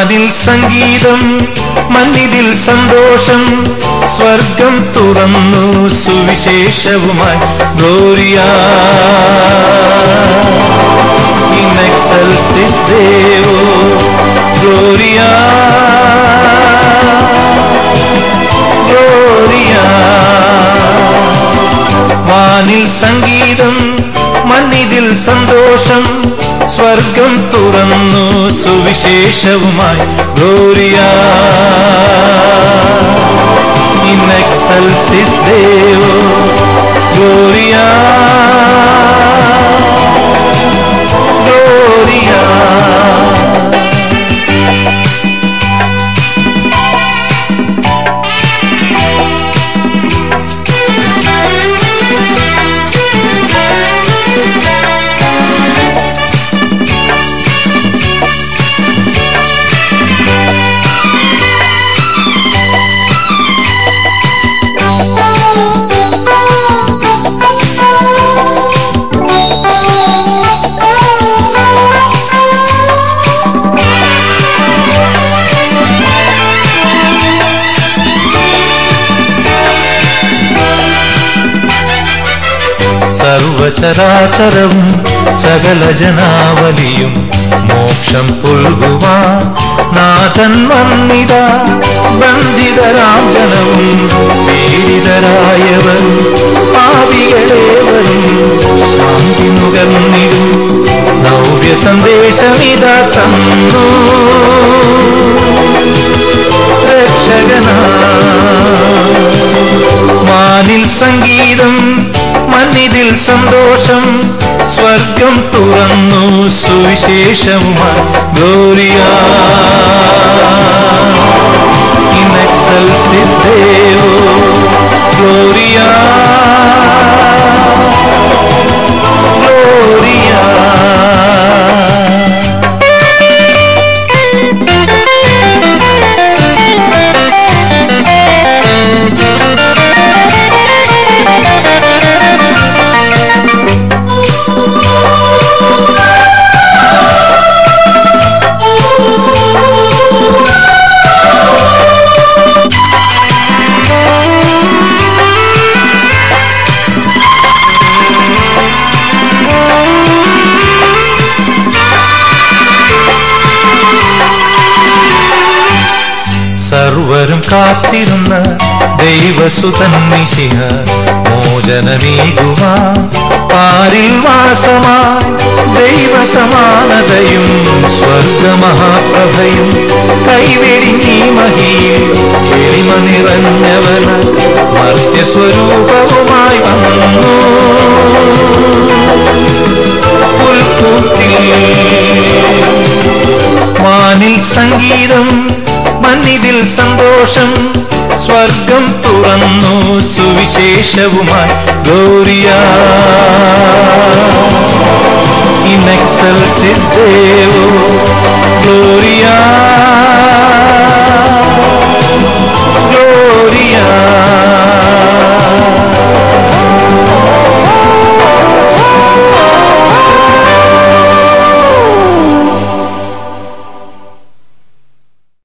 സംഗീതം മന്നിതിൽ സന്തോഷം സ്വർഗം തുറന്നു സുവിശേഷവുമായി ഗ്ലോറിയ. സംഗീതം മണ്ണിതിൽ സന്തോഷം സ്വർഗം തുറന്നു സുവിശേഷവുമായി. ഗോറിയ ഇൻ എക്സൽസിസ് ദേവോ ഗ്ലോറിയ സർവചരാചരവും സകല ജനാവലിയും മോക്ഷം പുൽകുവാ നാഥൻ വന്നിത ബന്ധിതരാം ജനവും പീഡിതരായവർ മന്നിതിൽ സന്തോഷം സ്വർഗം തുറന്നു സുവിശേഷം ഗ്ലോറിയ ദൈവസുതൻ നിശിഹ മോചനമേകുമാ പാരിൽ വാസമായി ദൈവസമാനതയും സ്വർഗമഹാപ്രഭയും കൈവെടിഞ്ഞി മഹിയിൽ എളിമ നിറഞ്ഞവന മർത്യസ്വരൂപവുമായി വന്നു. പുൽക്കൂട്ടിൽ മാനിൽ സംഗീതം മന്നിതിൽ സന്തോഷം സ്വർഗം തുറന്നു സുവിശേഷവുമായി ഗൗരിയ ഇൻ എക്സൽസിസ് ദേവോ ഗൗരിയാ